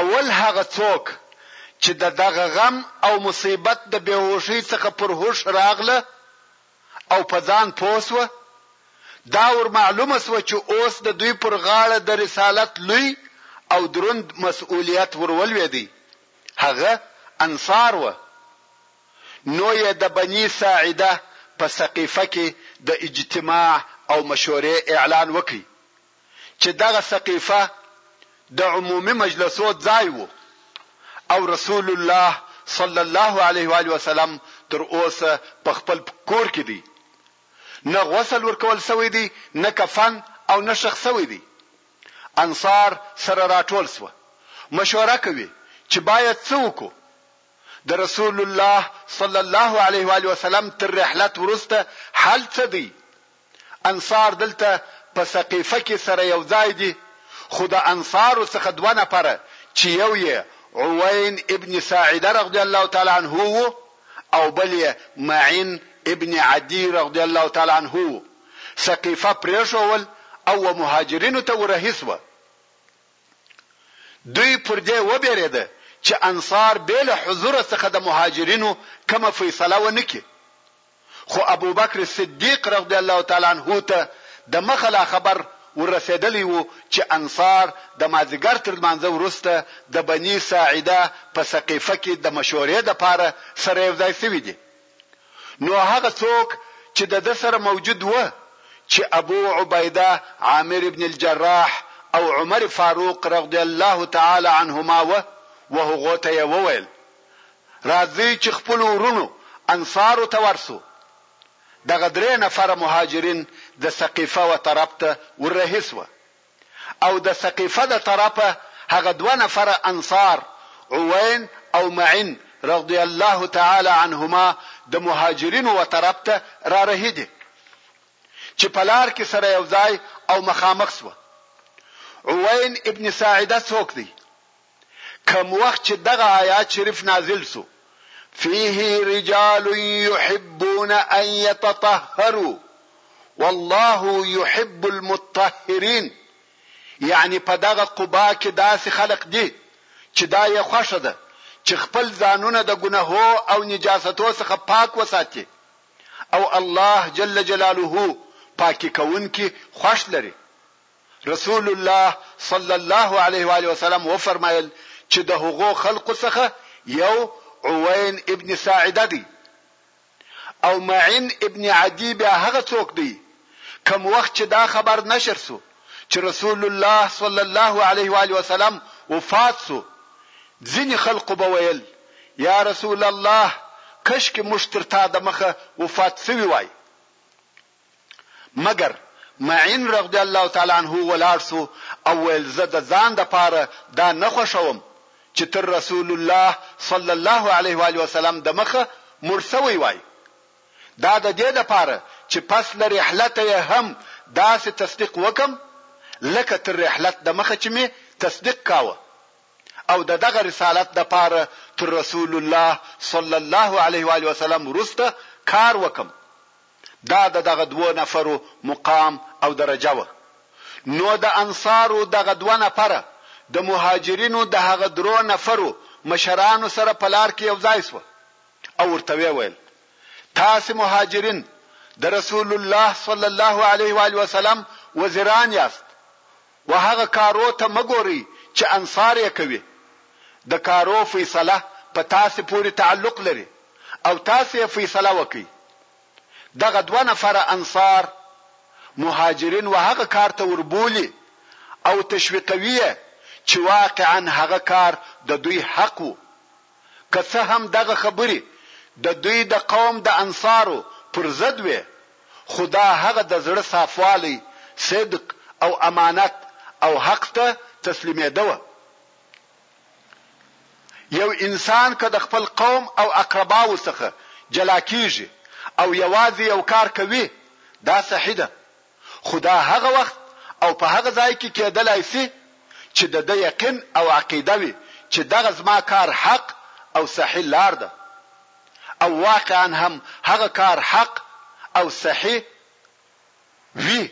اول هغه څوک چې د دغه غم او مصیبت د بې هوښۍ څخه پر هوښ راغله او په ځان پوه سوه دا ور معلومه سوه چې اوس د دوی پر غاړه د رسالت لوی او دروند مسئولیت ور ولوېدی هغه انصار وه نو یې د بني ساعده په سقیفه کې د اجتماع او مشورې اعلان وکړ، چې دغه سقیفه د عمومي مجلسو ځای و او رسول الله صلی الله علیه وآله وسلم تر اوسه په خپل کور کې دی، نه غسل ورکول شوی دی، نه کفن او نه ښخ شوی دی. انصار سره راټول شوه، مشوره کوي، چې باید څه وکړو؟ د رسول الله صلی الله علیه و آله وسلم تر رحلت وروسته حل څه دی؟ انصار دلته په ثقیفه کې سره یو ځای دي، خو د انصارو څخه دوه نفره چې یو یې عوین ابن ساعده رضی الله تعالی عنه و او بل یې معین ابن عدی رضی الله تعالی عنه و، ثقیفه پرېښول او و مهاجرینو ته ورهي شوه. دوی پر دې وبېرېده چې انصار بې له حضوره څخه د مهاجرینو کومه فیصله ونه کړي، خو ابوبکر صدیق رضی الله تعالی عنه ته د مخه لا خبر ور رسېدلی و چې انصار د مازیګر تر لمانځه وروسته د بني ساعده په سقیفه کې د مشورې لپاره سره یو ځای شوي دي. نو هغه څوک چې د ده سره موجود وه چې ابو عبیده، عامر بن الجراح او عمر فاروق رضی الله تعالی عنهما وه و هغو ته یې وویل، راځئ چې خپلو وروڼو انصارو ته ورشو. دغه درې نفره مهاجرین د ثقیفه و طرف ته ور رهي شوه. او د ثقیفه د طرفه هغه دوه نفره انصار عوین او معین رضی الله تعالی عنهما د مهاجرینو و طرف ته رارهي دي چې په لار کې سره یو ځای او مخامخ سوه. عوین ابن ساعده څوک دی؟ کوم وخت چې دغه آیات شریف نازل سو، فيه رجال يحبون ان يتطهروا والله يحب المطهرين یعنی په دغه قبا کې داسې خلق دي چې دا یې خوښه ده چې خپل ځانونه د ګناهو او نجاستو څخه پاک وساتي او الله جل جلاله پاکي کوونکي خوښ لري رسول الله صلی الله علیه و آله وسلم وفرمایل چې د هغو خلقو څخه یو عوین ابن ساعده دی او معین ابن عدی بیا هغه څوک دی کم وخت چې دا خبر نشر سو چې رسول الله صلی الله علیه و آله وسلم وفات سو ځینې خلقو به ویل یا رسول الله کشکې موږ تر تا د مخه وفات سوي وای مګر معين رضی الله تعالی عنه ولاړ شو او ويل زه د ځان د پاره دا نه خوښوم چې تر رسول الله صلی الله علیه وآله وسلم د مخه مړ شوی وای دا د دې د پاره چې پس له رحلت یې هم داسې تصدیق وکم لکه تر رحلت د مخه چې می تصدیق کاوه او د دغه رسالت د پاره تر رسول الله صلی الله علیه و علیه وسلم ورسته کار وکم دا د دغه دوو نفرو مقام او درجه وه، نو د انصارو دغه دوه نفره د مهاجرینو د هغه درو نفرو مشرانو سره په لار کې یوځای شوه او ورته ویې ویل، تاسې مهاجرین د رسول الله صلی الله علیه وآله وسلم وزیران یاست، و هغه کارو ته مه ګورئ چې انصار يې کوي، د کارو فيصله په تاسې پورې تعلق لري او تاسې يې فيصله وکړئ. دغه دوه نفره انصار مهاجرين و هغه کار ته وربولي او تشويقوي يې چې واقعا هغه کار د دوی حق و. که څه هم دغه خبرې د دوی د قوم د انصارو پر ضد وې، خو دا هغه د زړه صافوالی، صدق او امانت او حق ته تسلیمېده وه. یو انسان که د خپل قوم او اقرباوو څخه جلا کېږي او یوازې یو کار کوي، دا صحیح ده. خو دا هغه وخت او په هغه ځای کې کېدلای شي چې د ده یقین او عقیده وي چې دغه زما کار حق او صحیح لار ده او واقعا هم هغه کار حق او صحیح وي.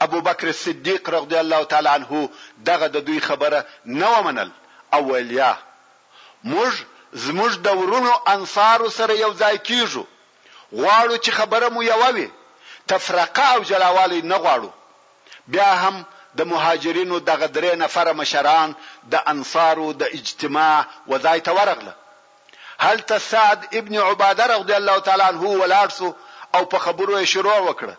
ابوبکر صدیق رضی الله تعالی عنه دغه د دوی خبره نه ومنل او ویل یا موږ زموږ د ورونو انصارو سره یو ځای کیږو غواړو چې خبره مو یوه وي، تفرقه او جلاوالی نه غواړو. بیا هم د مهاجرینو دغه درې نفره مشران د انصارو د اجتماع و ځای ته ورغله. هلته سعد ابن عباده رضی الله تعالی عنه ولاړ شو او په خبرو یې شروع وکړه.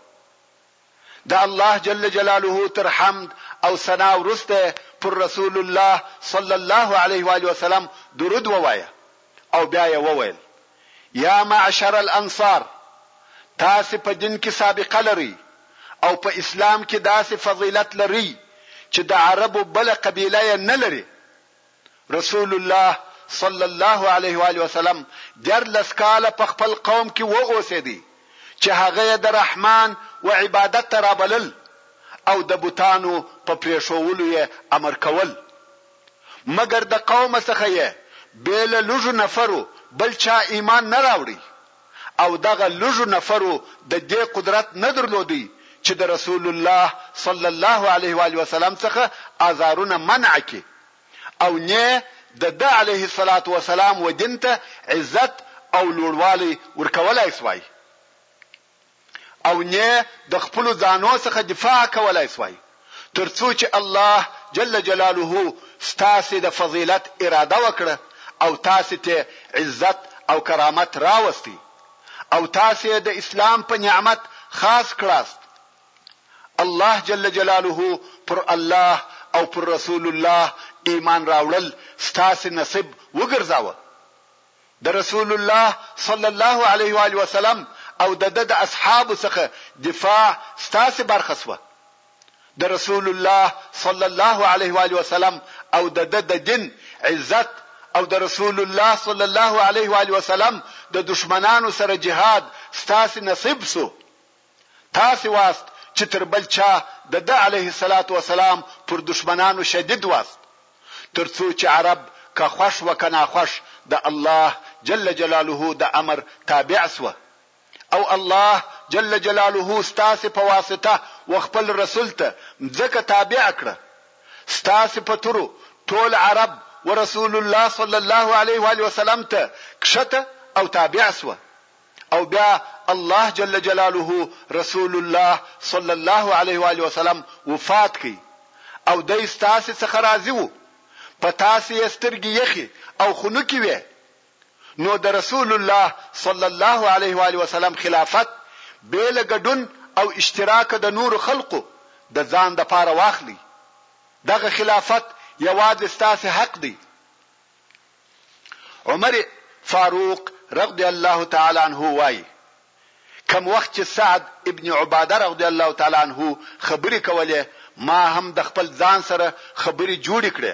د الله جل جلاله تر حمد او ثنا وروسته پر رسول الله صلی الله علیه وآله وسلم درود ووایه او بیا یې وویل، یا معشر الانصار! تاسې په دین کې سابقه لرئ او په اسلام کې داسې فضیلت لرئ چې د عربو بله قبیله یې نه لري، رسول الله صلی الله علیه و آله وسلم دیارلس کاله په خپل قوم کې و اوسېدی چې هغه یې د رحمان و عبادت ته رابلل او د بتانو په پرېښوولو یې امر کول مګر د قومه څخه یې بې له لږو نفرو بل چا ایمان نه راوړی. او دغه لږو نفرو د دې قدرت نه درلود چې د رسول الله صلی الله علیه و آله وسلم څخه ازارونه منع کړي او نۀ د ده علیه الصلوة والسلام و دین ته عزت او لوړوالی ورکولای شوای. او نۀ د خپلو ځانو څخه دفاع کولای شوای تر څو چې الله جل جلاله ستاسې د فضیلت اراده وکړه او تاسې تۀ عزت او کرامت راوستی او تاسې د اسلام په نعمت خاص کړاست الله جل جلاله پر الله او پر رسول الله ایمان راوړل ستاسې نصیب وګرځاوه. د رسول الله صلی الله علیه و آله وسلم او د ده د اصحابو څخه دفاع ستاسې برخه شوه. د رسول الله صلی الله علیه و آله وسلم او د ده د دین عزت او د رسول الله صلی الله علیه و آله وسلم د دښمنانو سره جهاد ستاسې نصیب شو. تاسې واست چې تر بل چا د ده عليه الصلاة والسلام پر دښمنانو شديد واست تر څو چې عرب که خوښ وه که ناخوښ د الله جل جلاله د امر تابع شوه او الله جل جلاله ستاسې په واسطه و خپل رسول ته مځکه تابع کړه ستاسې په تورو ټول عرب و رسول الله صلی الله عليه وآله وسلم ته کښته او تابع شوه او بیا الله جل جلاله رسول الله صلی الله علیه وآله وسلم وفات کړ او دی ستاسې څخه راضي وو، په تاسې یې سترګې یخې او خنکې وې، نو د رسول الله صلی الله علیه وآله وسلم خلافت بې له ګډون او اشتراکه د نورو خلقو د ځان لپاره واخلئ، دغه خلافت یوازې ستاسې حق دی. عمر فاروق رضی الله تعالی عنه وايي، کوم وخت چې سعد ابن عباده رضی الله تعالی عنه خبرې کولې ما هم د خپل ځان سره خبرې جوړې کړې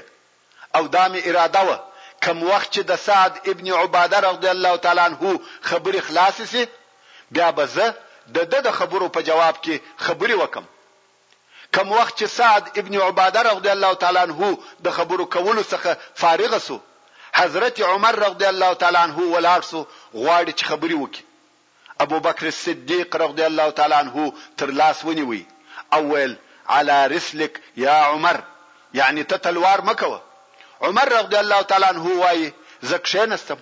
او دا مې اراده وه کوم وخت چې د سعد ابن عباده رضی الله تعالی عنه خبرې خلاصې شي بیا به زه د ده د خبرو په جواب کې خبرې وکم کوم وخت چې سعد ابن عباده رضی الله تعالی عنه د خبرو کولو څخه فارغ شو، حضرت عمر رضی الله تعالی عنه ولاړ شو، غواړي چې خبرې وکړي. ابوبکر صدیق رضی الله تعالی عنه تر لاس ونیو او ویل، علی رسلک یا عمر، یعنې ته تلوار مه کوه. عمر رضی الله تعالی عنه وايي، زه کښېنستم.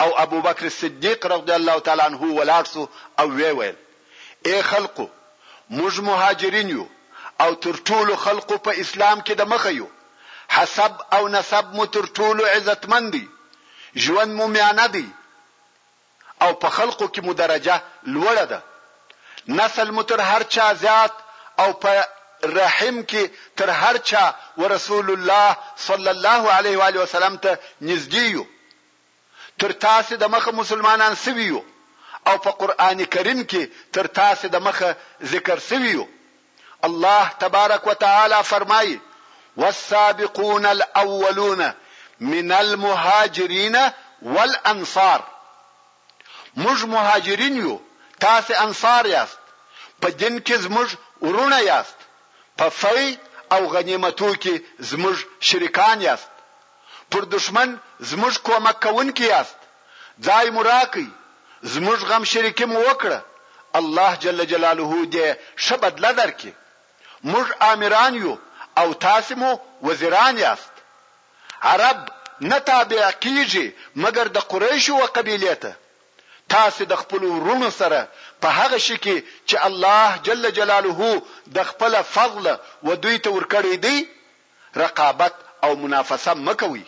او ابوبکر صدیق رضی الله تعالی عنه ولاړ شو او ویې ویل، ای خلقو! موږ مهاجرین یو او تر ټولو خلقو په اسلام کې د مخه یو، حسب او نسب مو تر ټولو عزتمن دی، ژوند مو میانه دی او په خلقو کې مو درجه لوړه ده، نسل مو تر هر چا زیات او په رحم کې تر هر چا ورسول الله صلی الله علیه وآله وسلم ته نږدې یو. تر تاسې د مخه مسلمانان شوي يو او په قرآن کريم کې تر تاسې د مخه ذکر شوي يو الله تبارک وتعالی فرمايي والسابقون الاولون من المهاجرين والانصار موږ مهاجرین یو تاسې انصار یاست په دین کې زموږ ورونه یاست په فی او غنیمتو کې زموږ شریکان یاست پر دښمن زموږ کومک کوونکي یاست، ځای مو راکړئ، زموږ غم شریکي مو وکړه، الله جل جلاله دې ښه بدله درکړي، موږ آمران یو او تاسې مو وزیران یاست. عرب نه تابع کیږي مګر د قریشو و قبیلې ته، تاسې د خپلو وروڼو سره په هغه شي کې چې الله جل جلاله د خپله فضله و دوی ته ورکړی دی رقابت او منافسه مه کوئ.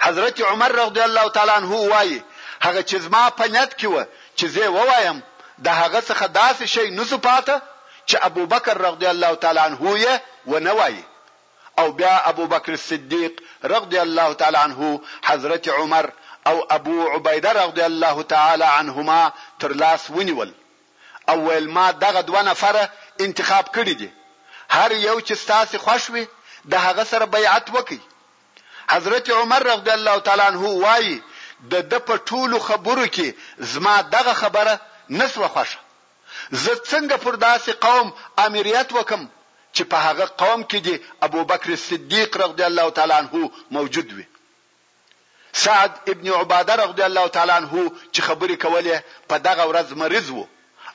حضرت عمر رضی الله تعالی عنه وايي، هغه چې زما په نیت کې وه چې زۀ ووایم، د هغه څخه داسې شی نه شو پاته چې ابوبکر رضی الله تعالی عنه یې ونه وايي. او بیا ابوبکر صدیق رضی الله تعالی عنه، حضرت عمر او ابو عبیده رضی الله تعالی عنهما تر لاس ونیول. او ویل ما دغه دوه نفره انتخاب کړي دي هر یو چې ستاسې خوښ وي د هغه سره بیعت وکړئ. حضرت عمر رضی الله تعالی عنه وايي د ده په ټولو خبرو کې زما دغه خبره نه شوه خوښه، زه څنګه پر داسې قوم آمریت وکړم چې په هغه قوم کې دې ابوبکر صدیق رضی الله تعالی عنه موجود وي. سعد ابن عباده رضی الله تعالی عنه چې خبرې کولې په دغه ورځ مريض وو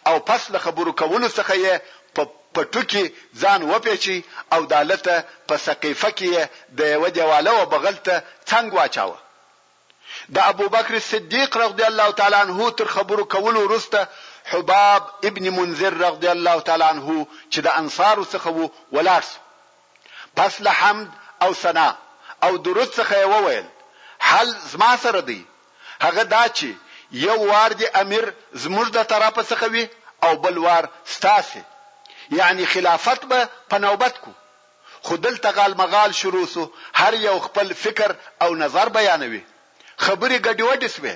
او پس له خبرو کولو څخه يې په پټو کې ځان وپېچی او دالته په سقيفه کې يې د يوه دېواله و بغل ته څنګ واچاوه. د ابوبکر صديق رضی الله تعالی عنه تر خبرو کولو وروسته حباب ابن منذر رضی الله تعالی عنه چې د انصارو څخه وو ولاړ شو. پس له حمد او ثنا او درود څخه یې وویل، حل زما سره دی، هغه دا چي یو وار دي امیر زموږ له طرفه څخه وي او بل وار ستاسي، یعني خلافت به په نوبت کړو، خو دلته غالمغال شروع سو، هر یو خپل فکر او نظر بیانوي، خبري ګډوډي سوې.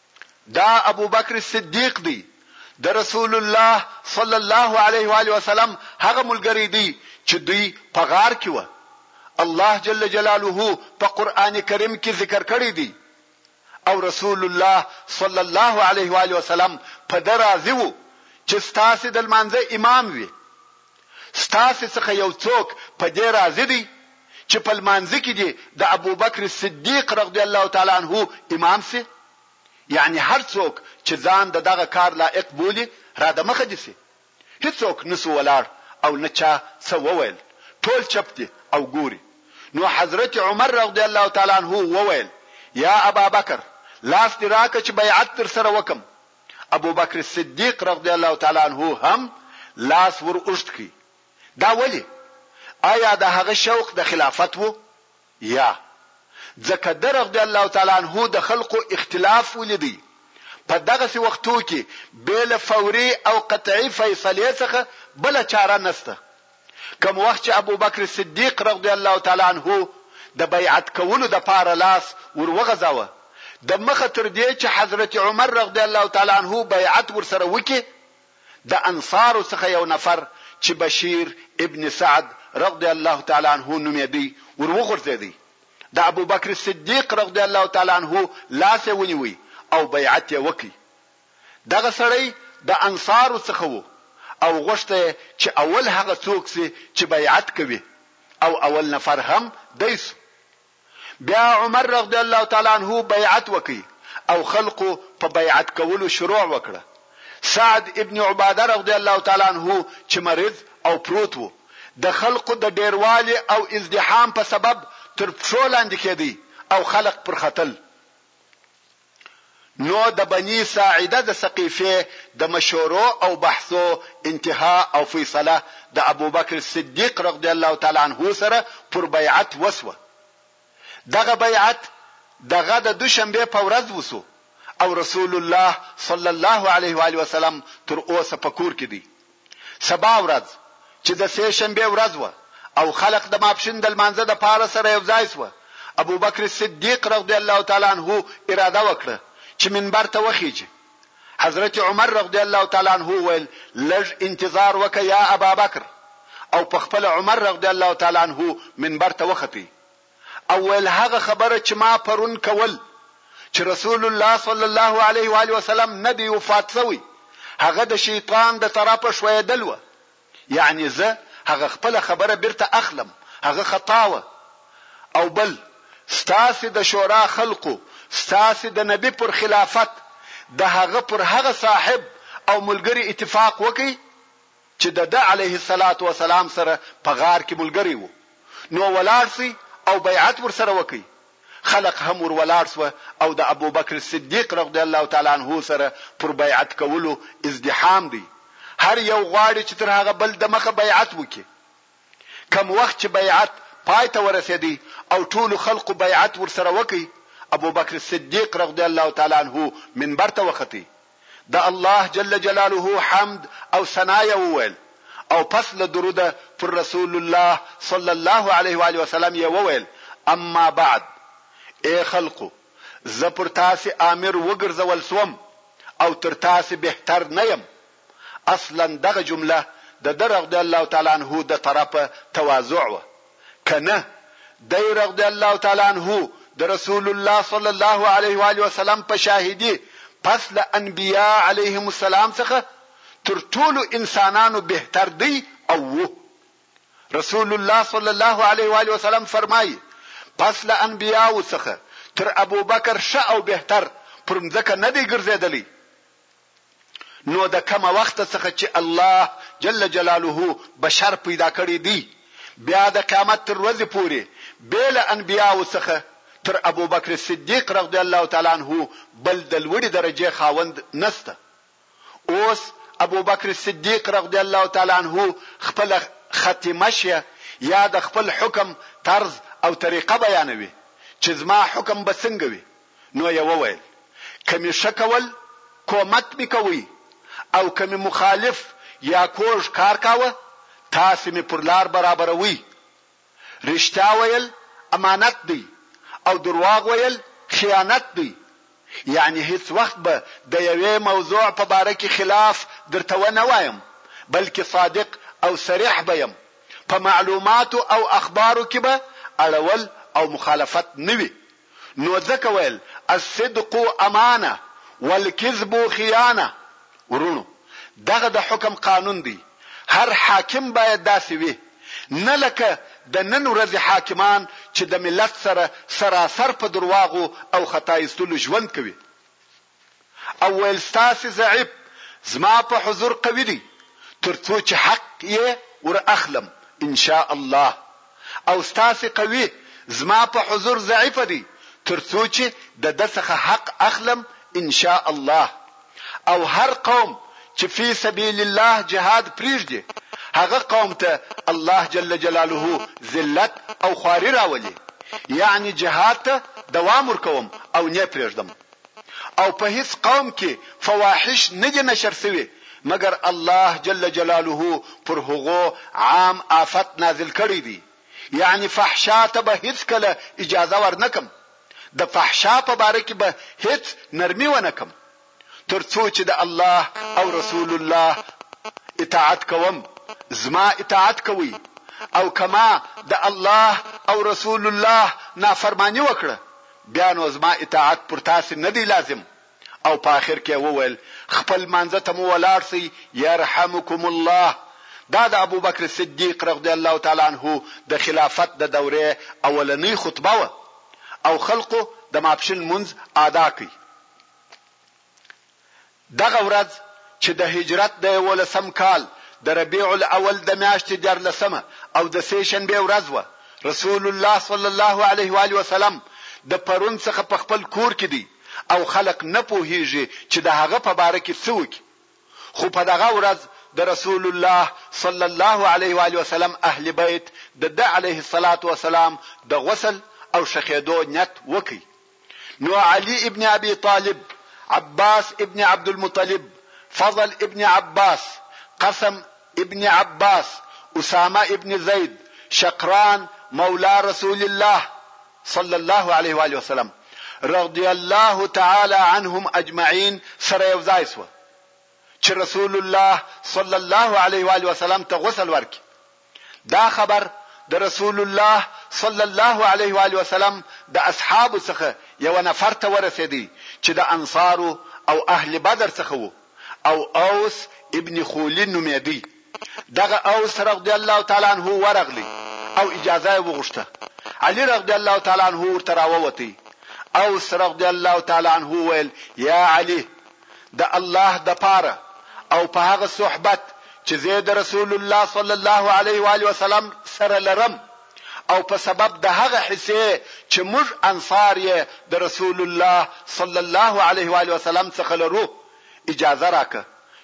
دا ابوبکر صدیق دی د رسول الله صلی الله علیه و آله وسلم هغه ملګری دی چې دوی په غار کې وه الله جل جلاله په قرآن کریم کې ذکر کړی دی او رسول الله صلی الله علیه و علیه وسلم په ده راضي وو چې ستاسو د لمانځه امام وي ستاسې څخه یو څوک په دې راضي دی چې په لمانځه کې دې د ابوبکر صدیق رضی الله تعالی عنه امام شي؟ یعنې هر څوک چې ځان د دغه کار لایق بولي را د مخه دې شي. هیڅوک نه شو ولاړ او نه چا څه وویل، ټول چپ دي او ګوري. نو حضرت عمر رضی الله تعالی عنه وویل، یا ابابکر! لاس دې راکړه چې بیعت درسره وکړم. ابوبکر صدیق رضی الله تعالی عنه هم لاس ور اوږد کړ، دا ولې؟ ایا د هغه شوق د خلافت و؟ یا، ځکه ده رضی الله تعالی عنه د خلقو اختلاف ولید، په دغسې وختو کې بې له فوري او قطعي فیصلې څخه بله چاره نشته. کوم وخت چې ابوبکر صدیق رضی الله تعالی عنه د بیعت کولو د پاره لاس ور وغځاوه د مخه تر دې چې حضرت عمر رضی الله تعالی عنه بیعت ورسره وکړي د انصارو څخه یو نفر چې بشیر ابن سعد رضی الله تعالی عنه نومېدی ور وغورځېدی د ابوبکر صدیق رضی الله تعالی عنه لاس یې ونیوی او بیعت یې وکړي دغه سړی د انصارو څخه وو او غوښته یې چې اول هغه څوک سي چې بیعت کوي او اول نفر هم دی سو. بیا عمر رضی الله تعالی عنه بیعت وکړ او خلقو په بیعت کولو شروع وکړه. سعد ابن عباده رضی الله تعالی عنه چې مریض او پروت وو د خلقو د ډیروالي او ازدحام په سبب تر پښو لاندې کیدی او خلق پر ختل. نو د بني ساعده د سقيفې د مشورو او بحثو انتها او فيصله د ابوبکر صديق رضي الله تعالی عنه سره پر بيعت وشوه. دغه بيعت د غه د دوشنبې په ورځ وشو او رسول الله صلی الله عليه وآله وسلم تر اوسه په کور کې دی سبا ورځ چې د سې شنبې ورځ وه او خلق د ماپښین د لمانځه د پاره سره یو ځای شوه، ابوبکر صدیق رضی الله تعالی عنه اراده وکړه چې منبر ته وخیژي. حضرت عمر رضی الله تعالی عنه وویل، لږ انتظار وکړه یا ابابکر او پخپله عمر رضی الله تعالی عنه منبر ته وختي. او ویل، هغه خبره چې ما پرون کول چې رسول الله صلی الله علیه وآله وسلم نه دی وفات شوی هغه د شیطان د طرفه ښویدل وه یعنی زه هغه خپله خبره بیرته اخلم هغه خطا وه او بل ستاسې د شورا خلقو ستاسې د نبی پر خلافت د هغه پر هغه صاحب او ملګری اتفاق وکړي چې د ده عليه الصلاة والسلام سره په غار کې ملګری وو، نو ولاړ شئ او بيعت ورسره وکړئ، خلق هم ور ولاړ شوه او د ابوبکر صديق رضی الله تعالی عنه سره پر بيعت کولو ازدحام دی، هر يو غواړي چې تر هغه بل دمخه بيعت وکړي، کوم وخت چې بيعت پای ته ورسېدی او ټولو خلقو بيعت ورسره وکړ، ابوبکر صديق رضی الله تعالی عنه منبر ته وختي، د الله جل جلاله حمد او ثنا یې وویل او پس له دروده پر رسول الله صلی الله علیه وآله وسلم یې وویل، اما بعد، ای خلقو! زه پر تاسې آمر وګرځول شوم او تر تاسې بهتر نه یم؟ اصلا دغه جمله د ده رضی الله تعالی عنه د طرفه تواضع وه. که نه دی رضی الله تعالی عنه د رسول الله صلی الله علیه و آله وسلم په شاهدی پس له انبیا علیهم السلام څخه تر ټولو انسانانو بهتر دی او وو رسول الله صلی الله علیه و آله وسلم فرمایي پس له انبیا څخه تر ابوبکر ښه او بهتر پر مځکه نه دی ګرځېدلی نو د کومه وخته څخه چي الله جل جلاله بشر پيدا کړي دي بيا د قيامت تر ورځي پوري بې له انبياوو څخه تر ابوبکر صديق رضي الله تعالی عنه بل د لوړي درجې خاوند نسته اوس ابوبکر صديق رضي الله تعالی عنه خپل ختمه شه یا د خپل حکم طرز او طریقه بیانوي چې زما حکم به څنګه وي نو یې وویل، که مې ښه کول، کومک مې کوی او که مې مخالف یا کوږ کار کاوه، تاسې مې پر لار برابروی. رښتیا ویل امانت دی او درواغ ویل خیانت دی. یعنې هیڅ وخت به د یوې موضوع په باره کې خلاف درته ونه وایم، بلکې صادق او صریح به یم، په معلوماتو او اخبارو کې به اړول او مخالفت نه وي. نو ځکه ویل الصدق امانه والکذب خیانه وروڼو دغه د حکم قانون دی هر حاکم باید داسې وي نه لکه د نن ورځې حاکمان چې د ملت سره سراسر په درواغو او خطا ایستلو ژوند کوي. او ویل ستاسې ضعیف زما په حضور قوي دی تر څو چې حق یې ور اخلم ان شاء الله او ستاسې قوي زما په حضور ضعیف دی تر څو چې د ده څخه حق اخلم ان شاء الله او هر قوم چې فی سبیل الله جهاد پریږدي هغه قوم ته الله جل جلاله ذلت او خواري راولي یعنی جهاد ته دوام ورکوم او نه پریږدم او په هیڅ قوم کې فواحش نه دي نشر شوي مګر الله جل جلاله پر هغو عام آفت نازل کړی دی یعنی فحشا ته به هیڅکله اجازه ورنه کړم د فحشا په باره کې به هیڅ نرمي ونه کړم تر څو چې د الله او رسول الله اطاعت کوم زما اطاعت کوي او کما د الله او رسول الله نافرمانی وکړه بیا نو زما اطاعت پر تاسې نه دی لازم او په اخر کې یې وویل، خپل لمانځه ته مو ولاړ شئ یرحمکم الله. دا د ابوبکر صدیق رضی الله تعالی عنه د خلافت د دورې اولنۍ خطبه وه او خلقو د ماپښین لمونځ آدا کړ. دغه ورځ چې د هجرت د یوولسم کال د ربیع الاول د میاشتې دیارلسمه او د سې شنبې ورځ وه، رسول الله صلی الله علیه وآله وسلم د پرون څخه په خپل کور کې دی او خلق نه پوهیږي چې د هغه په باره کې څه وکړي. خو په دغه ورځ د رسول الله صلی الله علیه وآله وسلم اهل بیت د ده علیه الصلوة والسلام د غسل او ښخیدو نیت وکړ. نو علي ابن ابي طالب، عباس ابن عبدالمطلب، فضل ابن عباس، قسم ابن عباس، اسامه ابن زيد، شقران مولٰی رسول الله صلی الله عليه واٰله وسلم رضي الله تعالی عنهم اجمعين سره يو ځای شو چې رسول الله صلی الله عليه واٰله وسلم ته غسل ورکړي. دا خبر د رسول الله صلی الله علیه و آله وسلم د اصحابو څخه یوه نفر ته ورسیدی چی د انصارو او اهل بدر څخه وو او اوس ابن خولی نومیدی دغه اوس رضی الله تعالی عنه ورغلی او اجازه یې وغوښته علی رضی الله تعالی عنه ورته راووتی اوس رضی الله تعالی عنه ویل یا علی د الله دپاره او په هغه صحبت چې زۀ د رسول الله صلی الله علیه وآله وسلم سره لرم او په سبب د هغه حصې چې موږ انصار یې د رسول الله صلی الله علیه وآله وسلم څخه لرو اجازه راکه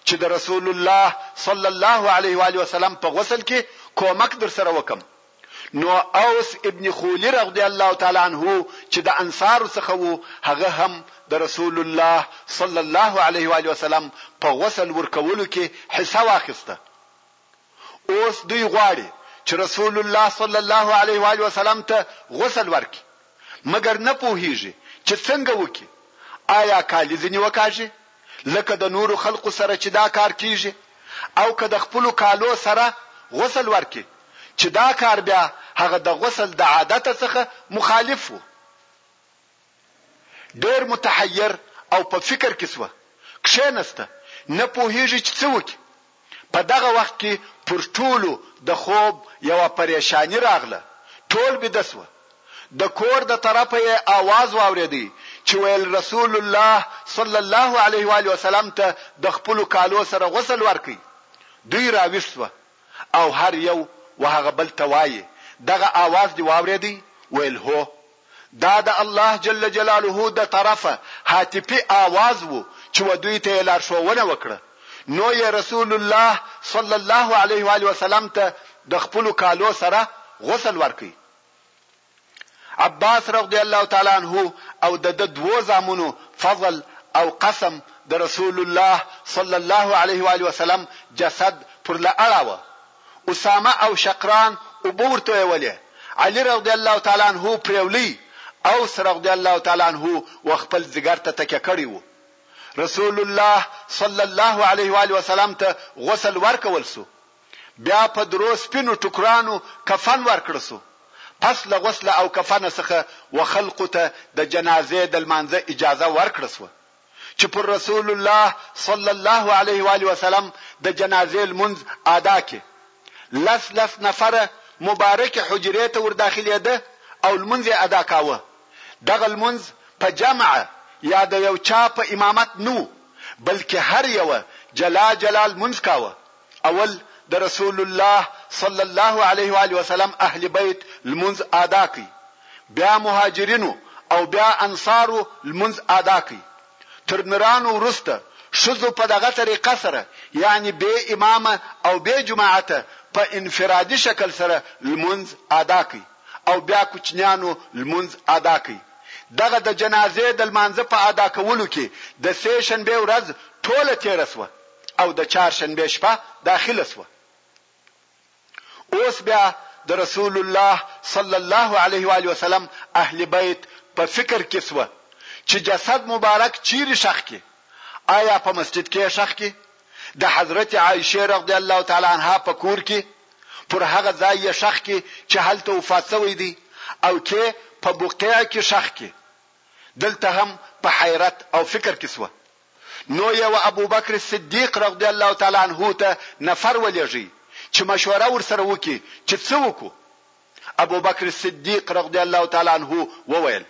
چې د رسول الله صلی الله علیه وآله وسلم په غسل کې کومک درسره وکم. نو اوس ابن خولی رغدی الله تعالی عنه چی د انصارو څخه وو هغه هم د رسول الله صلی الله علیه وآله وسلم په غسل ورکولو کی حصه واخیسته اوس دوی غواړی چی رسول الله صلی الله علیه وآله وسلم ته غسل ورکی مګر نه پوهیږی چی څنګه وکی آیا کالی ځینی وکاږی لکه د نورو خلقو سره چې دا کار کېږي او که د خپلو کالو سره غسل ورکړي چې دا کار بیا هغه د غسل د عادته څخه مخالف وو. ډېر متحیر او په فکر کې شوه، کښېنسته، نه پوهېږي چې څه وکړي. په دغه وخت کې پر ټولو د خوب یوه پریشاني راغله، ټول بیده شوه، د کور د طرفه یې اواز واوریدی چې ویل رسول الله صلی الله علیه وآله وسلم ته د خپلو کالو سره غسل ورکړئ، دوی راویښ شوه او هر یو و هغه بل ته وایې دغه اواز دې واوریدی؟ ویل هو! دا د الله جل جلاله د طرفه هاتفي آواز وو چې و دوی ته یې لارښوونه وکړه نو یې رسول الله صلی الله علیه وآله وسلم ته د خپلو کالو سره غسل ورکړ. عباس رضی الله تعالی عنه او د ده دوو زامنو فضل او قسم د رسول الله صلی الله علیه وآله وسلم جسد پر له اړاوه اسامه او شقران اوبه ورته ویولې، علي رضی الله تعالی عنه پریولی، اوس رضی الله تعالی عنه وخپل ځیګر ته تکیه کړی وو، رسول الله صلی الله علیه وآله وسلم ته غسل ورکول شو، بیا په درو سپینو ټوکرانو کفن ورکړ شو، پس له غسله او کفنه څخه وخلقو ته د جنازې د لمانځه اجازه ورکړ شوه. چې پر رسول الله صلی الله علیه و آله وسلم د جنازې لمونځ ادا کې لس لس نفره مبارک حجرې ته ورداخلېده او لمونځ یې ادا کاوه دغه لمونځ په جمع یا د یو چا په امامت نه بلکې هر یوه جلا جلا لمونځ کاوه اول د رسول الله صلی الله علیه و آله وسلم اهل بیت لمونځ آدا کړئ، بیا مهاجرینو او بیا انصارو لمونځ آدا کړئ، تر نرانو وروسته ښځو په دغه طریقه سره یعنی بې امامه او بې جماعته په انفرادي شکل سره لمونځ آدا کړئ او بیا کوچنیانو لمونځ آدا کړئ، دغه د جنازې د لمانځه په آدا کولو کې د سې شنبې ورځ ټوله تیره شوه. او د چهارشنبې شپه داخله شوه. اوس بیا د رسول الله صلی الله علیه وآله وسلم اهل بیت په فکر کې شوه چې جسد مبارک چیرې ښخ کړي؟ آیا په مسجد کې یې ښخ کړي؟ د حضرت عایشې رضی الله تعالی عنها په کور کې پر هغه ځای یې ښخ کړي چې هلته وفات شوی دی او که په بقیع کې ښخ کړي؟ دلته هم په حیرت او فکر کې شوه. نو یې و ابوبکر صدیق رضی الله تعالی عنه ته نفر ولېږی چې مشوره ورسره وکړي چې څه وکړو؟ ابوبکر صدیق رضی الله تعالی عنه وویل،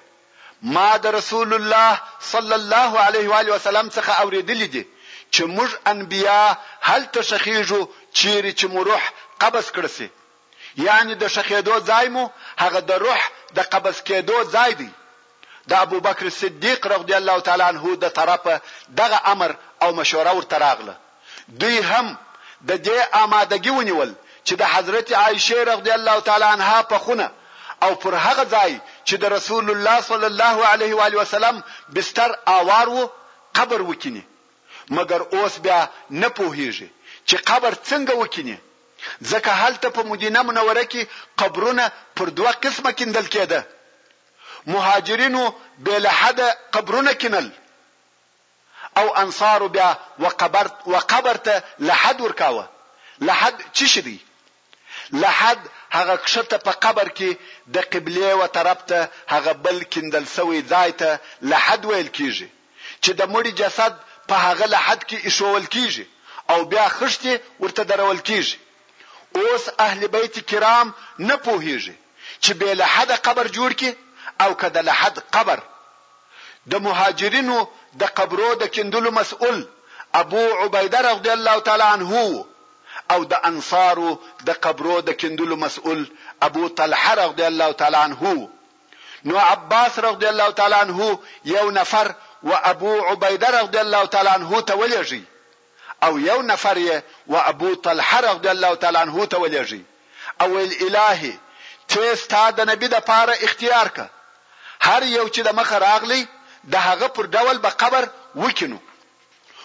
ما د رسول الله صلی الله علیه وآله وسلم څخه اورېدلي دي چې موږ انبیا هلته ښخېږو چېرې چې مو روح قبض کړه شي، یعنې د ښخېدو ځای مو هغه د روح د قبض کېدو ځای دی. د ابوبکر صدیق رضی الله تعالی عنه د طرفه دغه امر او مشوره ورته راغله، دوی هم د دې آمادګي ونیول چې د حضرت عائشې رضی الله تعالی عنها په خونه او پر هغه ځای چې د رسول الله صلی الله علیه وآله وسلم بستر آوار و، قبر وکیني. مګر اوس بیا نه پوهېږي چې قبر څنګه وکیني؟ ځکه هلته په مدینه منوره کې قبرونه پر دوه قسمه کیندل کېده، مهاجرینو بې له حده قبرونه کینل او انصارو بیا وقبر وقبر ته لحد ورکاوه، لحد چیشی دی؟ لحد هغه کښته په قبر کې د قبلې و طرف ته هغه بل کیندل شوی ځای ته لحد ویل کیږي. چې د مړي جسد په هغه لحد کې ایښوول کیږي او بیا خښتې ورته درول کیږي. اوس اهل بیت کرام نه پوهیږي چې بې لحده قبر جوړ کړي او که د لحد قبر. د مهاجرینو د قبرو د کیندلو مسئول ابو عبیده رضی الله تعالی عنه و او د انصارو د قبرو د کیندلو مسئول ابو طلحه رضی الله تعالی عنه و. نو عباس رضی الله تعالی عنه یو نفر و ابو عبیده رضی الله تعالی عنه ته ولېږی او یو نفر یې و ابو طلحه رضی الله تعالی عنه ته ولېږی او ویل الهی تې ستا د نبی د پاره اختیار که هر یو چې د مخه راغلی د هغه پر ډول به قبر وکینو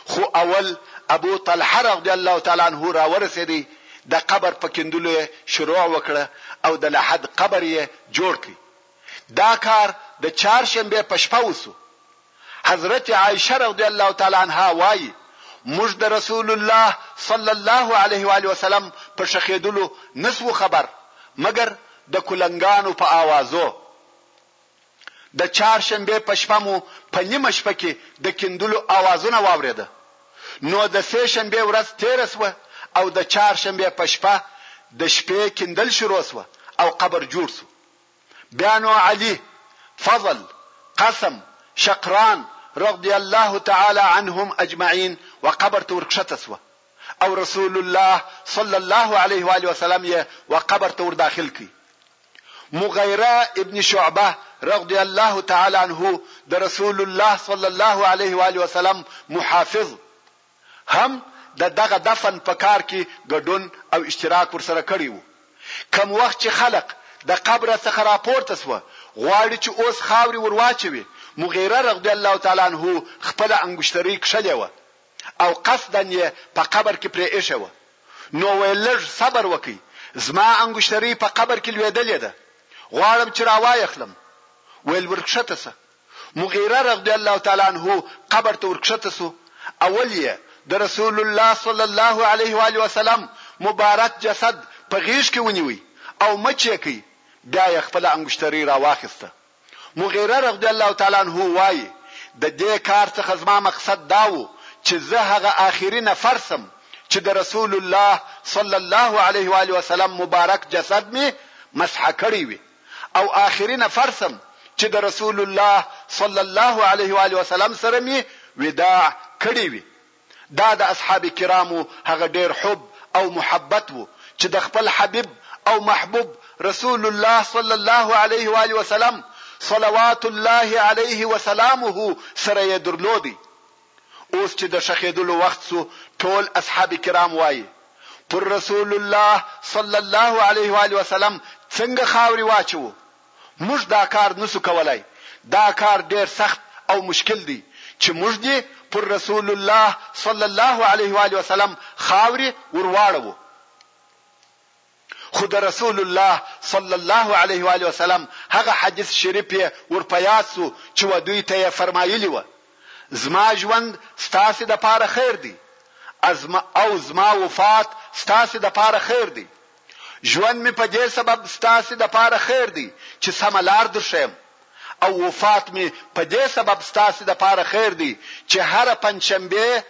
خو اول ابو طلحه رضی الله تعالی عنه راورسېدی، د قبر په کیندلو یې شروع وکړه او د لحد قبر یې جوړ کړ. دا کار د چهارشنبې په شپه وشو. حضرت عائشه رضی الله تعالی عنها وايي، موږ د رسول الله صلی الله علیه و آله وسلم په ښخېدلو نه شوو خبر مګر د کلنګانو په آوازو. د چهارشنبې په شپه مو په نیمه شپه کې د کیندلو اوازونه واورېده، نو د سې شنبې ورځ تېره شوه او د چهارشنبې په شپه د شپې کیندل شروع شوه او قبر جوړ شو. بیا نو علي، فضل، قسم، شقران رضی الله تعالی عنهم اجمعین و قبر ته ورکښته شوه. او رسول الله صلی الله علیه و آله وسلم یې و قبر ته ورداخل کړ. مغیره ابن شعبه رضی الله تعالی عنه د رسول الله صلی الله علیه و آله وسلم محافظ هم د دغه دفن په کار کې ګډون او اشتراک ورسره کړی وو. کم وخت چې خلق د قبر څخه راپورته سوه غواړي چې اوس خاورې ورواچوي مغیره رضی الله تعالی عنه خپله انګشترۍ کښلې وه او قصدا یې په قبر کې پرې ایښې وه نو ویل لږ صبر وکړئ زما انګشترۍ په قبر کې لوېدلې ده غواړم چې راوایې خلم ویل ورکښته شه مغیره رضی الله تعالی عنه قبر ته ورکښته شو اول یې د رسول الله صلی الله علیه و علیه وسلم مبارک جسد په غیږ کې ونیوي او مچ یې کوي بیا یې خپل انګشتري راواخیسته مغیره رضی الله تعالی عنه وايي، د دې کار څخه زما مقصد دا وو چې زه هغه آخري نفر شم چې د رسول الله صلی الله علیه و آله وسلم مبارک جسد مې مسح کړی وي او آخري نفر شم چې د رسول الله صلی الله علیه و آله وسلم سره مې وداع کړې وي. دا د اصحاب کرامو هغه ډېر حب او محبت وو چې د خپل حبیب او محبوب رسول الله صلی الله علیه وآله وسلم صلوات الله علیه وسلامه سره یې درلود. اوس چې د ښخېدلو وخت شو ټول اصحاب کرام وایي، پر رسول الله صلی الله علیه وآله وسلم څنګه خاورې واچوو؟ موږ دا کار نشو کولای، دا کار ډېر سخت او مشکل دی چې موږ دې پر رسول الله صلی الله علیه و آله وسلم خاورې ور واړوو. خو د رسول الله صلی الله علیه و آله وسلم هغه حدیث شریف یې ور په یاد شو چې و دوی ته یې فرمایلي وه، زما ژوند ستاسې دپاره خیر دی او زما وفات ستاسې دپاره خیر دی. ژوند مې په دې سبب ستاسې دپاره خیر دی چې سمه لار درښیم او وفات مې په دې سبب ستاسې دپاره خیر دی چې هره پنجشنبه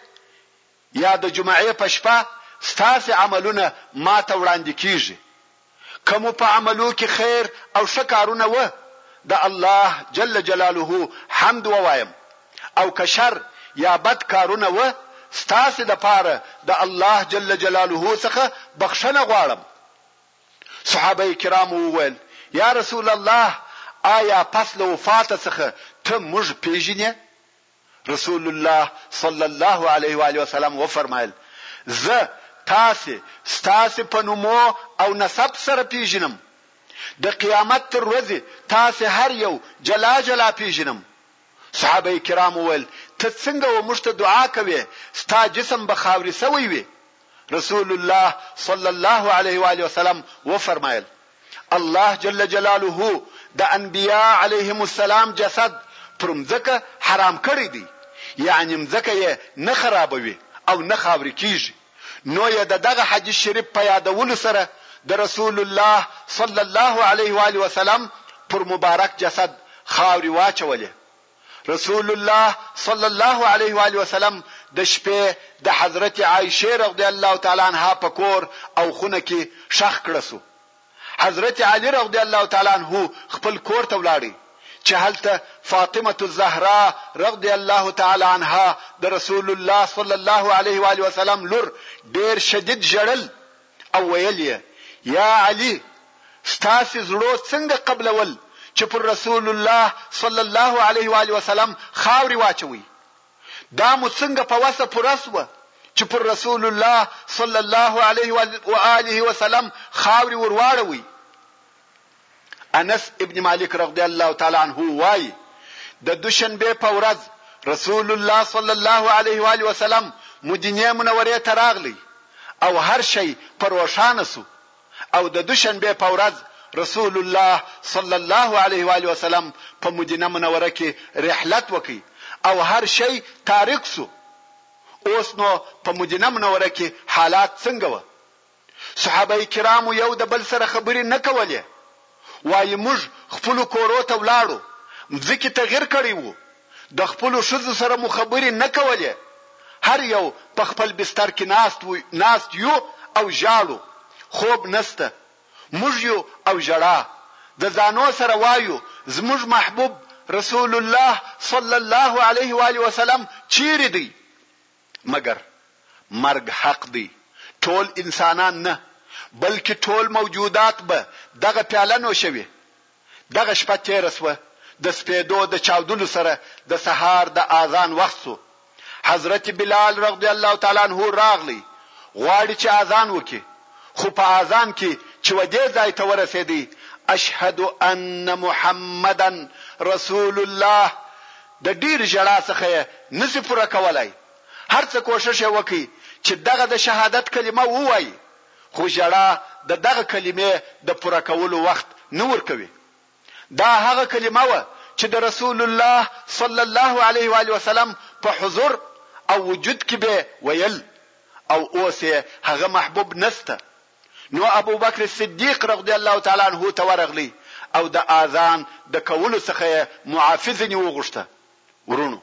یا د جمعې په شپه ستاسې عملونه ماته وړاندې کیږي. که مو په عملو کې خیر او ښه کارونه وه، د الله جل جلاله حمد ووایم او که شر یا بد کارونه وه ستاسې لپاره د الله جل جلاله څخه بخښنه غواړم. صحابه کرامو وویل، یا رسول الله آیا پس له وفات څخه ته موږ پیژنې؟ رسول الله صلی الله علیه و آله وسلم وفرمایل، زه تاسې ستاسې په نومو او نسب سره پیژنم. د قیامت تر ورځې تاسې هر یو جلا جلا پیژنم. صحابه کرامو وویل، ته څنګه و موږ ته دعا کوې، ستا جسم به خاوري شوی وي؟ رسول الله صلی الله علیه وآله وسلم وفرمایل، الله جل جلاله د انبیاء علیهم السلام جسد پر مځکه حرام کړی دی، یعنی مځکه یې نه خرابوي او نه خاوري کیږي. نو يې د دغه حديث شريف په يادولو سره د رسول الله صلی الله عليه و آله وسلم پر مبارک جسد خاورې واچولې. رسول الله صلی الله عليه و آله وسلم د شپې د حضرت عائشې رضی الله تعالی عنها په کور او خونه کې ښخ کړه شو. حضرت علی رضی الله تعالی عنه خپل کور ته ولاړ چې هلته فاطمة الزهراء رضی الله تعالی عنها د رسول الله صلی الله علیه و آله وسلم لور ډیر شدید ژړل او ویل یې یا علی ستاسې زړو څنګه قبلول چې پر رسول الله صلی الله علیه و آله وسلم خاورې واچوي دا مو څنګه په وسه پوره شوه چې پر رسول الله صلی الله علیه و آله وسلم خاورې ور واړوئ. انس ابن مالک رضی الله تعالی عنه وايي، د دوشنبې په ورځ رسول الله صلی الله علیه و آله وسلم مدینې منورې ته راغلی او هر شی په روښانه شو. او د دوشنبې په ورځ رسول الله صلی الله علیه وآله وسلم په مدینه منوره کې رحلت وکړ او هر شی تاریک شو، اوس نو په مدینه منوره کې حالات څنګه وه؟ صحابه کرامو یو د بل سره خبرې نه کولې. وايي موږ خپلو کورو ته ولاړو، مځکې تغیر کړی وو، د خپلو ښځو سره مو خبرې نه کولې، هر یو په خپل بستر کې ناست یو او ژاړو، خوب نشته، موږ یو او ژړا، د ځانو سره وایو زموږ محبوب رسول الله صلی الله علیه وآله وسلم چیرې دی؟ مګر مرګ حق دی، ټول انسانان نه، بلکې ټول موجودات به دغه پیاله نوشوي. دغه شپه تېره شوه، د سپېدو د چاودلو سره د سهار د آذان وخت شو. حضرت بلال رضی الله تعالی عنه راغلی، غواړي چې آذان وکړي، خو په آذان کې چې و دې ځای ته ورسېدی، اشهد ان محمدا رسول الله، د ډېرې ژړا څخه يې نه شي پوره کولای، هر څه کوښښ يې وکړ چې دغه د شهادت کلمه ووايي، خو ژړا د دغه کلمې د پوره کولو وخت نه ورکوي. دا هغه کلمه وه چې د رسول الله صلی الله علیه و آله وسلم په حضور او وجود کې به يې ويل او اوس يې هغه محبوب نشته. نو ابوبکر صدیق رضی الله تعالی عنه ته ورغلی او د آذان د کولو څخه یې معافي ځنې وغوښته، وروڼو!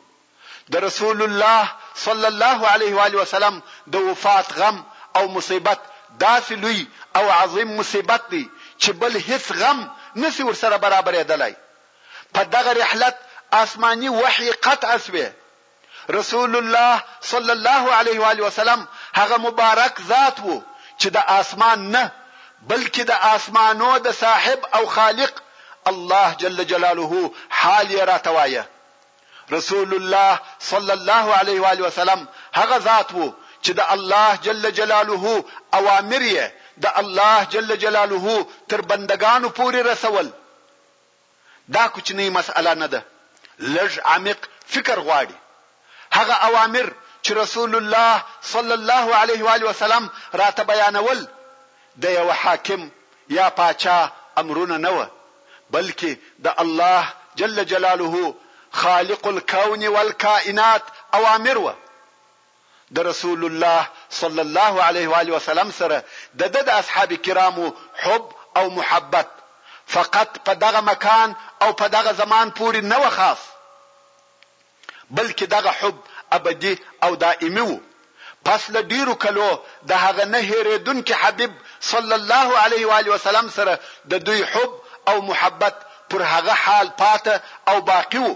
د رسول الله صلی الله علیه وآله وسلم د وفات غم او مصیبت داسې لوی او عظیم مصیبت دی چې بل هیڅ غم نه شي ورسره برابرېدلای. په دغه رحلت آسماني وحي قطع شوې. رسول الله صلی الله علیه و آله وسلم هغه مبارک ذات وو چې د آسمان نه بلکې د آسمانو د صاحب او خالق الله جل جلاله حال یې راته وایه رسول الله صلی الله علیه و آله وسلم هغه ذات وو چې د الله جل جلاله اوامر یې د الله جل جلاله تر بندگانو پورې رسول دا کوچنۍ مسئله نه ده، لږ عمیق فکر غواړي. هغه اوامر چې رسول الله صلی الله علیه وآله وسلم راته بیانول د یوه حاکم یا پاچا امرونه نه وه، بلکې د الله جل جلاله خالق الکون والکائنات اوامر وه. د رسول الله صلی الله علیه و آله وسلم سره د ده د اصحاب کرامو حب او محبت فقط په دغه مکان او په دغه زمان پورې نه وه خاص بلکې دغه حب ابدي او دائمي وو پس له ډیرو کلو د هغه نه هېرېدونکي حبیب صلی الله علیه و آله وسلم سره د دوی حب او محبت پر هغه حال پاته او باقي وو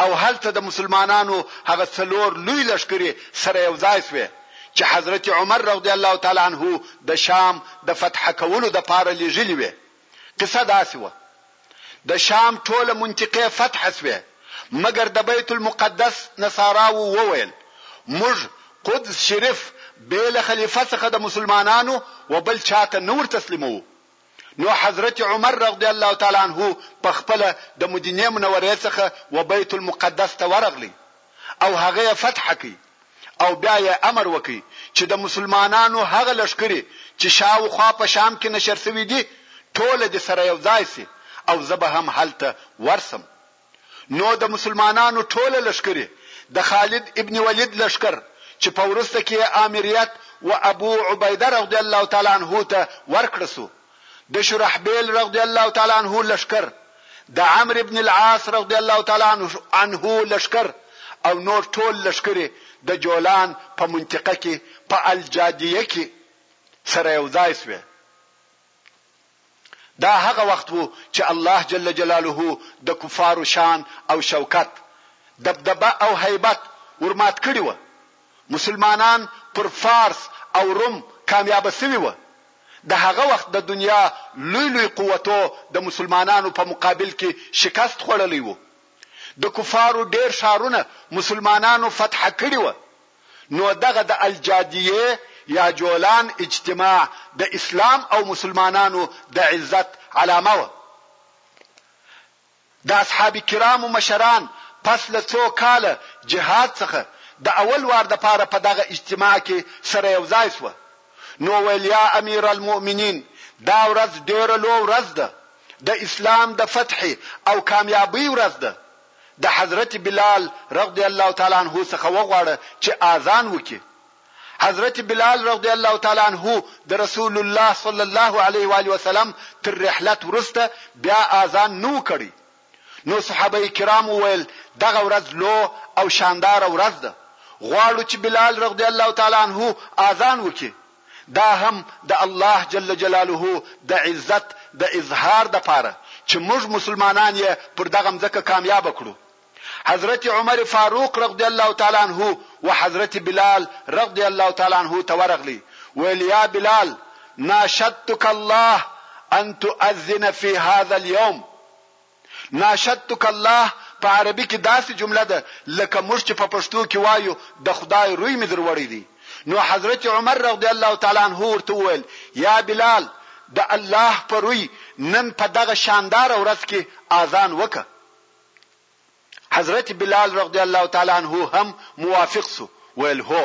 او هلته د مسلمانانو هغه څلور لوی لښکرې سره یو ځای شوې چې حضرت عمر رضی الله تعالی عنه د شام د فتح کولو دپاره لېږلي وې. قصه داسې وه، د شام ټوله منطقه فتح شوې مګر د بیت المقدس نصاراوو وویل، موږ قدس شریف بې له خلیفه څخه د مسلمانانو و بل چاته نه ورتسلیموو. نو حضرت عمر رضی الله تعالی عنه په خپله د مدینې منورې څخه و بیت المقدس ته ورغلی او هغه یې فتح کړ او بیا یې امر وکړ چې د مسلمانانو هغه لښکرې چې شا و خوا په شام کې نشر شوي دي ټوله دې سره یو ځای شي او زه به هم هلته ورشم. نو د مسلمانانو ټوله لښکري د خالد ابن ولید لښکر چې په وروسته کې یې آمریت و ابو عبیده رضی الله تعالی عنه ته ورکړه سو، د شرحبیل رضی الله تعالی عنه لښکر، د عمرو ابن العاص رضی الله تعالی عنه لښکر او نور ټول لښکري د جولان په منطقه کې په الجادیه کې سره یو ځای سوې. دا هغه وخت وو چې الله جل جلاله د کفارو شان او شوکت، دبدبه او هیبت ورمات کړي وه. مسلمانان پر فارس او روم کامیابه شوي وه. د هغه وخت د دنیا لوی لوی قوتو د مسلمانانو په مقابل کې شکست خوړلی وو. د کفارو ډیر ښارونه مسلمانانو فتح کړي وه. نو دغه د الجادیه یا جولان اجتماع د اسلام او مسلمانانو د عزت علامه وه. د اصحاب کرامو مشران پس له څو کاله جهاد څخه د اول وار دپاره په دغه اجتماع کې سره یو ځای شوه نو ویل یا امیر المؤمنین دا ورځ ډیره لو ورځ ده د اسلام د فتحې او کامیابۍ ورځ ده د حضرت بلال رضی الله تعالی عنه څخه وغواړه چې آذان وکړي. حضرت بلال رضی الله تعالی عنه د رسول الله صلی الله علیه و آله وسلم تر رحلت وروسته بیا آذان نه و کړی. نو صحابه کرام وویل، دغه ورځ لو او شانداره ورځ ده. غواړو چې بلال رضی الله تعالی عنه آذان وکړي. دا هم د الله جل جلاله د عزت د اظهار د پاره چې موږ مسلمانان یې پر دغه مځکه کامیابه کړو. حضرت عمر فاروق رغدی الله تعالی عنه و حضرت بلال رغدی الله تعالی عنه ته ورغلی ویل یا بلال ناشدتک الله ان تؤذن فی هذا الیوم ناشدتک الله په عربي کې داسې جمله ده لکه موږ چې په پښتو کې وایو د خدای روی مې دروړی دی. نو حضرت عمر رضی الله تعالی عنه ورته وویل، یا بلال! د الله په روی نن په دغه شانداره ورځ کې آذان وکړه. حضرت بلال رضی الله تعالی عنه هم موافق شو، ویل، هو!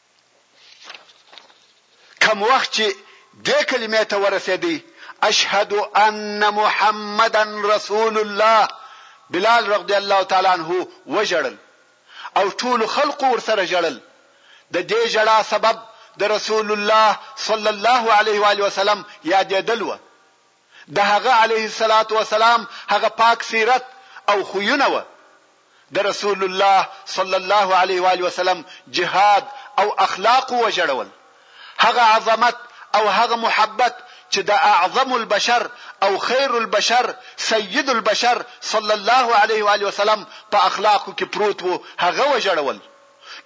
کم وخت چې دې کلمې ته ورسېدی اشهد ان محمدا رسول الله بلال رضی الله تعالی عنہ وجړل او ټول خلق ورسره جړل د دې جړا سبب د رسول الله صلی الله علیه و علیه وسلم یادېدل و د هغه عليه الصلاة والسلام هغه پاک سيرت او خويونه وه، د رسول الله صلی الله عليه وآله وسلم جهاد او اخلاق و وژړول، هغه عظمت او هغه محبت چې د اعظم البشر او خير البشر سيد البشر صلی الله عليه وآله وسلم په اخلاقو کې پروت و هغه وژړول،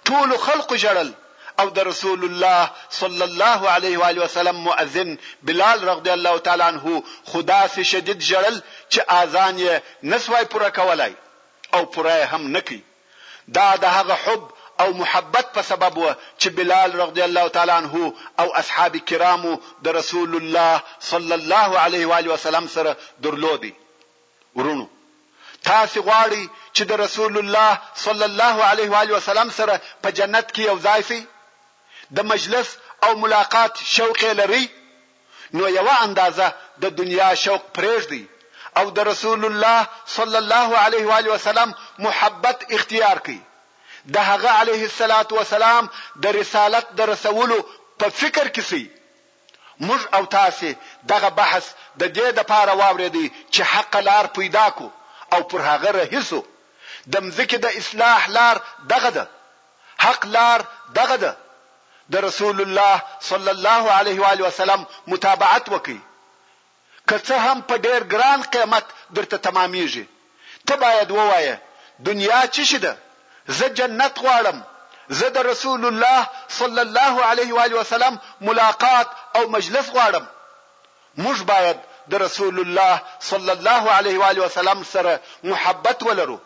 ټولو خلقو ژړل او د رسول الله صلی الله علیه و آله وسلم مؤذن بلال رضی الله تعالی عنه خو داسې شدید ژړل چې آذان یې نه سوای پوره کولای او پوره یې هم نه کړ. دا د هغه حب او محبت په سبب وه چې بلال رضی الله تعالی عنه او اصحاب کرامو د رسول الله صلی الله علیه و آله وسلم سره درلود. وروڼو! تاسې غواړئ چې د رسول الله صلی الله علیه و آله وسلم سره په جنت کې یو ځای شئ؟ د مجلس او ملاقات شوق یې لرئ؟ نو یوه اندازه د دنیا شوق پرېږدئ او د رسول الله صلی الله علیه و آله وسلم محبت اختیار کړئ، د هغه علیه الصلوة والسلام د رسالت د رسولو په فکر کې شئ، موږ او تاسې دغه بحث د دې لپاره واورېدی چې حقه لار پیدا کړو او پر هغه رهي شو. د مځکې د اصلاح لار دغه ده. حق لار دغه ده. د رسول الله صلی الله علیه وآله وسلم متابعت وکړئ. که څه هم په ډېر ګران قېمت درته تمامېږي، ته باید ووایې، دنیا چشي ده؟ زه جنت غواړم، زه د رسول الله صلی الله علیه و آله وسلم ملاقات او مجلس غواړم. موږ باید د رسول الله صلی الله علیه و آله وسلم سره محبت ولرو.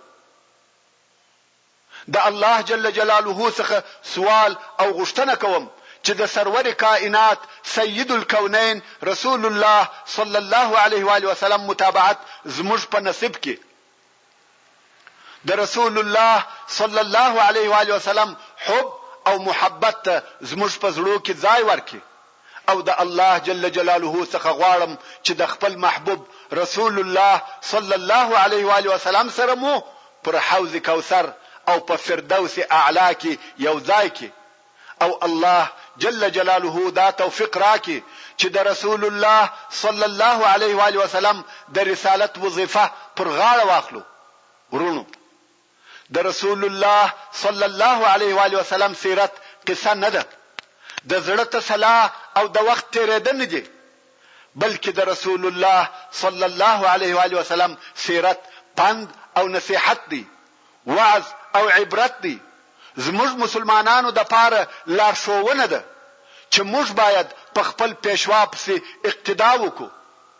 د الله جل جلاله څخه سوال او غوښتنه کوم چې د سرور کائنات سيد الکونين رسول الله صلی الله عليه وآله وسلم متابعت زموږ په نصيب کړي. د رسول الله صلی الله عليه وآله وسلم حب او محبت ته زموږ په زړو کې ځای ورکړي. او د الله جل جلاله څخه غواړم چې د خپل محبوب رسول الله صلی الله علیه و آله وسلم سره مو پر حوض کوثر او په فردوس اعلی کې یو ځای کې او الله جل جلاله دا توفیق راکې چې د رسول الله صلی الله علیه و آله وسلم د رسالت وظیفه پر غاړه واخلو ورونو د رسول الله صلی الله علیه و آله وسلم سیرت قصه نه ده، د زړه تسلا او د وخت تېرېدنې دي، بلکې د رسول الله صلی الله علیه و آله وسلم سیرت پند او نصیحت دی، وعظ او عبرت دی، زموږ مسلمانانو دپاره لارښوونه ده چې موږ باید په خپل پېشوا پسې اقتدا وکړو.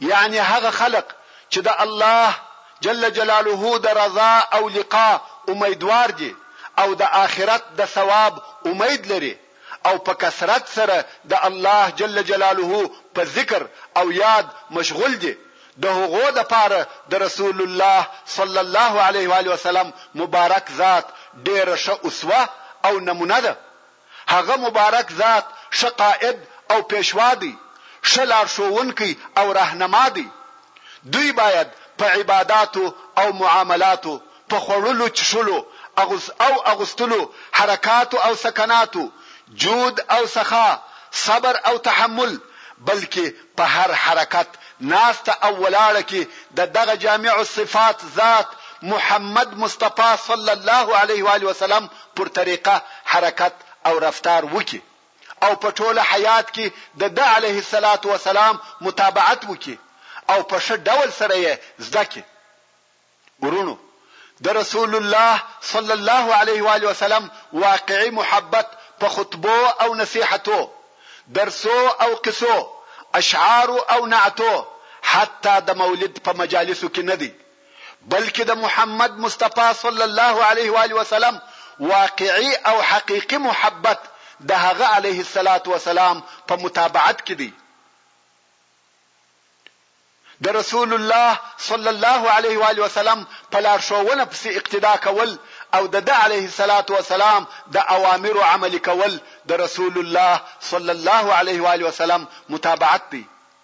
یعنې هغه خلق چې د الله جل جلاله د رضا او لقاء امیدوار دي او د آخرت د ثواب امید لري او په کثرت سره د الله جل جلاله په ذکر او یاد مشغول دي د هغو لپاره د رسول الله صلی الله علیه وآله وسلم مبارک ذات ډېره ښه اسوه او نمونه ده. هغه مبارک ذات ښه قائد او پېشوا دی، ښه لارښوونکی او رهنما دی. دوی باید په عباداتو او معاملاتو، په خوړلو چښلو، اغوس او اغوستلو، حرکاتو او سکناتو، جود او سخا، صبر او تحمل، بلکې په هر حرکت، ناسته او ولاړه کې د دغه جامع الصفات ذات محمد مصطفی صلی الله علیه وآله وسلم پر طریقه حرکت او رفتار وکړي او په ټوله حیات کې د ده علیه الصلاة والسلام متابعت وکړي او په ښه ډول سره یې زده کړي. وروڼو! د رسول الله صلی الله علیه و آله وسلم واقعي محبت په خطبو او نصیحتو، درسو او قصو، اشعارو او نعتو، حتی د مولد په مجالسو کې نه دی، بلکې د محمد مصطفی صلی الله علیه و آله وسلم واقعي او حقیقي محبت د هغه علیه الصلاة والسلام په متابعت کې دی. د رسول الله صلی الله علیه و آله وسلم په لارښوونه پسې اقتدا کول او د ده علیه الصلاة والسلام د اوامرو عملي کول د رسول الله صلی الله علیه و آله وسلم متابعت دی.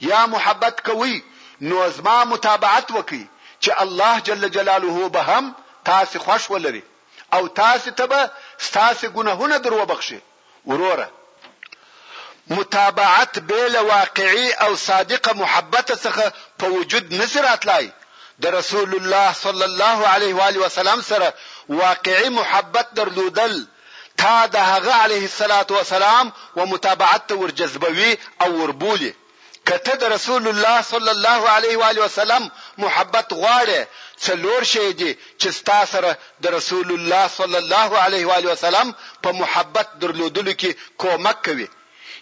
یا محبت کوئ نو زما متابعت وکړئ چې الله جل جلاله به هم تاسې خوښ ولري او تاسې ته به ستاسې ګناهونه در وبخښي وروره متابعت بې له واقعي او صادقه محبت څخه په وجود نشي راتلای د رسول الله صلی الله علیه و آله وسلم سره واقعي محبت درلودل تا د هغه عليه الصلاة والسلام و متابعت ته ورجذبوي او وربولي. که ته د رسول الله صلی الله عليه وآله وسلم محبت غواړې، څلور شی دي چې ستا سره د رسول الله صلی الله عليه وآله وسلم په محبت درلودلو کې کومک کوي.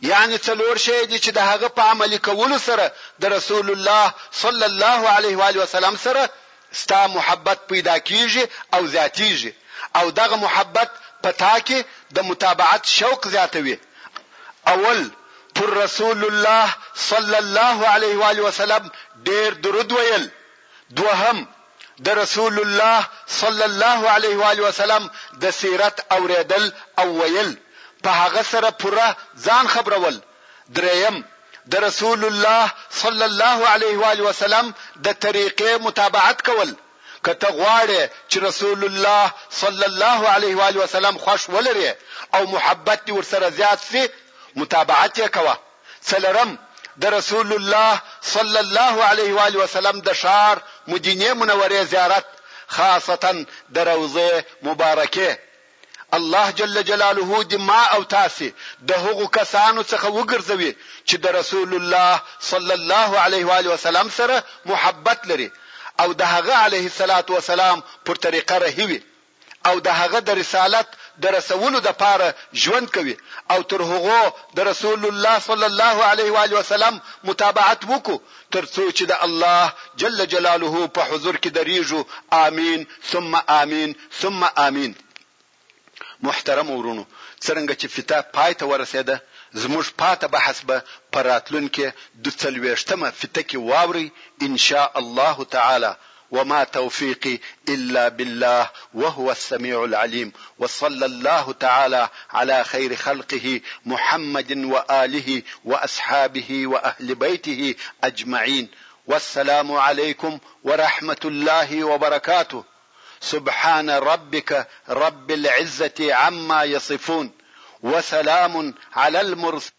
يعني څلور شی دي چې د هغه په عملي کولو سره د رسول الله صلی الله عليه وآله وسلم سره ستا محبت پیدا کیږي او زیاتیږي او دغه محبت په تا کې د متابعت شوق زیاتوي اول پر رسول الله صلی الله علیه و آله وسلم ډیر درود ویل دوهم د رسول الله صلی الله علیه و آله وسلم د سیرت اوریدل او ویل په هغه سره پوره ځان خبرول درېیم، د رسول الله صلی الله علیه وآله وسلم د طریقې متابعت کول، که ته غواړې چې رسول الله صلی الله علیه وآله وسلم خوښ ولرې او محبت دې ورسره زیات شي، متابعت یې کوه. څلورم، د رسول الله صلی الله علیه وآله وسلم د ښار مدینې منورې زیارت، خاصتاً د روضې مبارکې، الله جل جلاله دې ما او تاسې د هغو کسانو څخه وګرځوي چې د رسول الله صلی الله علیه وآله وسلم سره محبت لري او د هغه علیه الصلوة والسلام پر طریقه رهي وي او د هغه د رسالت د رسولو د پاره ژوند کوي او تر هغو د رسول الله صلی الله علیه و علیه وسلم متابعت وکړو تر څو چې د الله جل جلاله په حضور کې درېږو آمین ثم آمین ثم آمین محترم ورونو څرنګه چې فتا پای ته ورسېده زموږ پاته بحث به په راتلونکې د څلوېښتمه فته کې واورئ ان شاء الله تعالی وما توفيقي الا بالله وهو السميع العليم وصلى الله تعالى على خير خلقه محمد واله واصحابه واهل بيته اجمعين والسلام عليكم ورحمه الله وبركاته سبحان ربك رب العزه عما يصفون وسلام على المرسلين